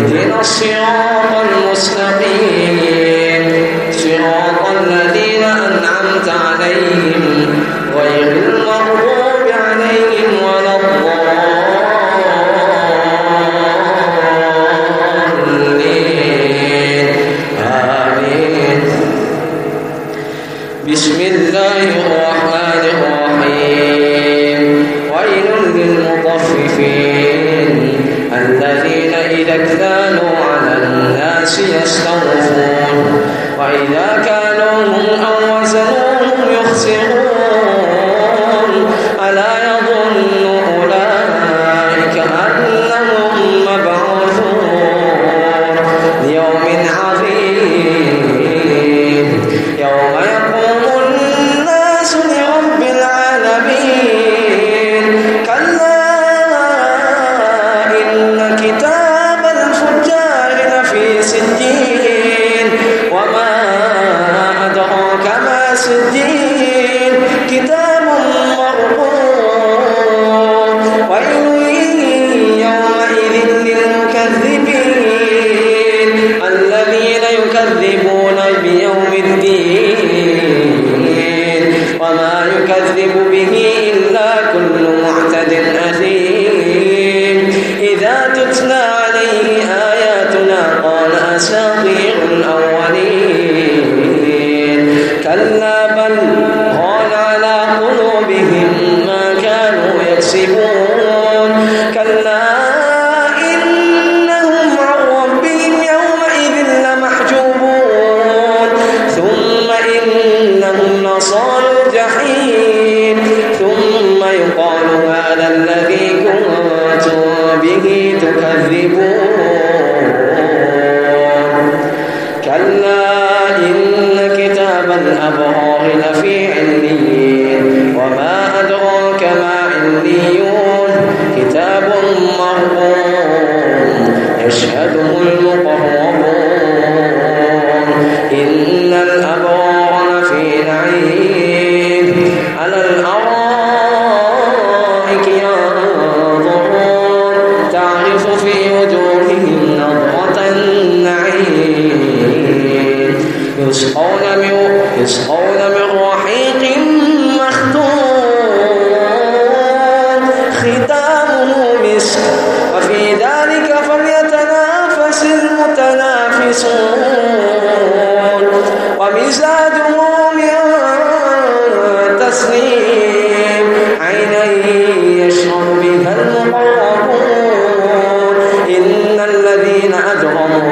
Llena sea con nosotros. Spirit. يكذب به إلا كل معتد أثيم. إذا تتلى عليه آياتنا قال أساطير. عليون كتاب مرقوم يشهده المقربون. إن الأبرار لفي نعيم. على الأرائك ينظرون. تعرف في وجوههم نظرة النعيم. يسقون من يشعر بها المرء إن الذين أجرموا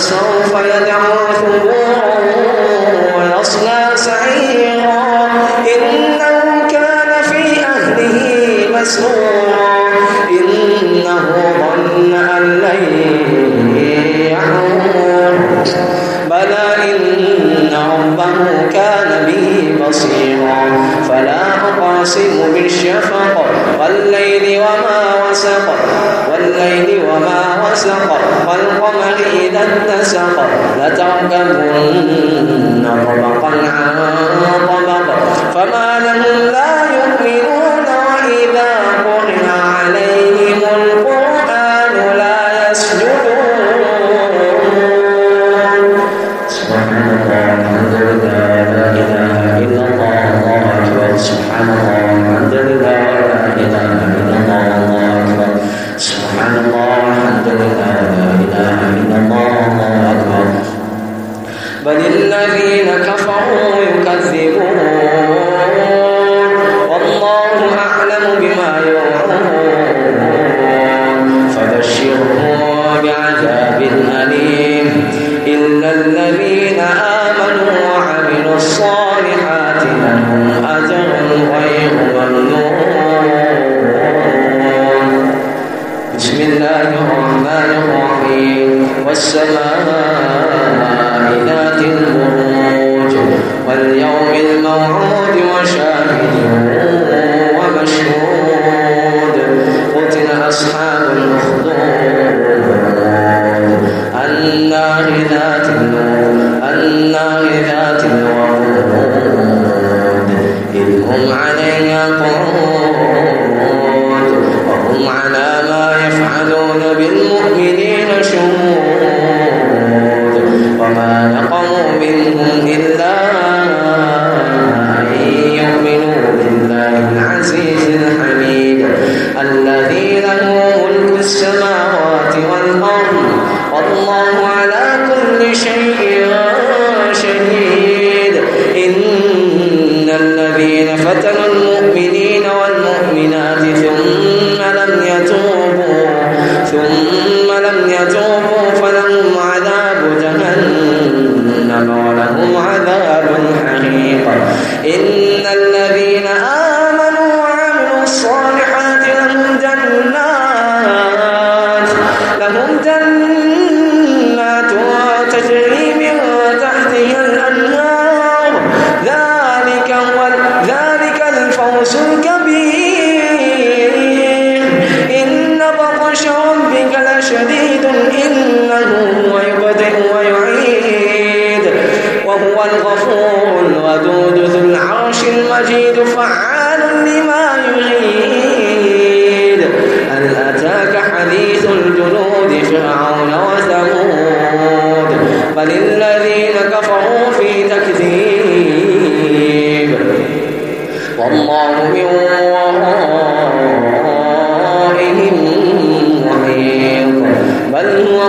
فسوف يدعو ثبورا ويصلى سعيرا. إنه كان في أهله مسرورا. إنه ظن أن لن يحور بلى إن ربه كان به بصيرا. فلا أقاسم بالشفق. والليل وما وسق. والليل وما وسق والقمر إذا اتسق لتركبن طبقا عن طبق. فما لهم لا يؤمنون والسماء ذات البروج واليوم الموعود وشاهد ومشهود. قتل أصحاب الأخدود. النار ذات النور النار ذات الوقود. إذ هم عليها قعود وهم على ما يفعلون بالمؤمنين شهود. نقموا منهم إلا أن السماوات والأرض والله على كل شيء جهنم ولهم عذاب الحريق إن الذين فعال لما يريد هل أتاك حديث الجنود فرعون وثمود. بل الذين كفروا في تكذيب. والله من ورائهم محيط بل هو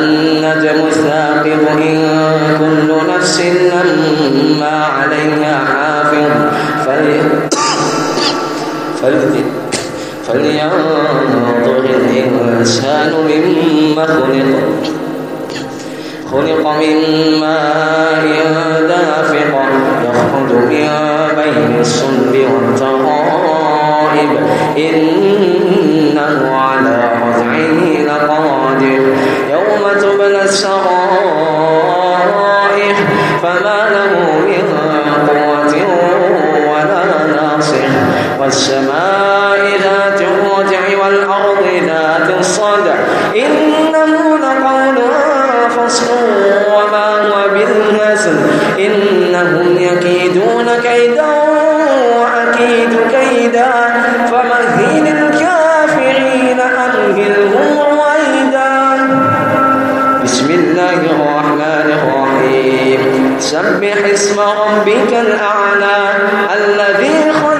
النجم الثاقب إن كل نفس لما عليها حافظ. فلي فلي فلينظر الإنسان مما خلق. خلق من ماء دافق. يخرج من بين الصلب والترائب. إنه على رجعه لقادر. يوم تبلى السرائر فما له من قوة ولا ناصر والسماء ذات الرجع والأرض ذات الصدع. إنه لقول فصل وما هو بالهزل إنهم يكيدون كيدا وأكيد كيدا. سبح اسم ربك الأعلى الذي خلق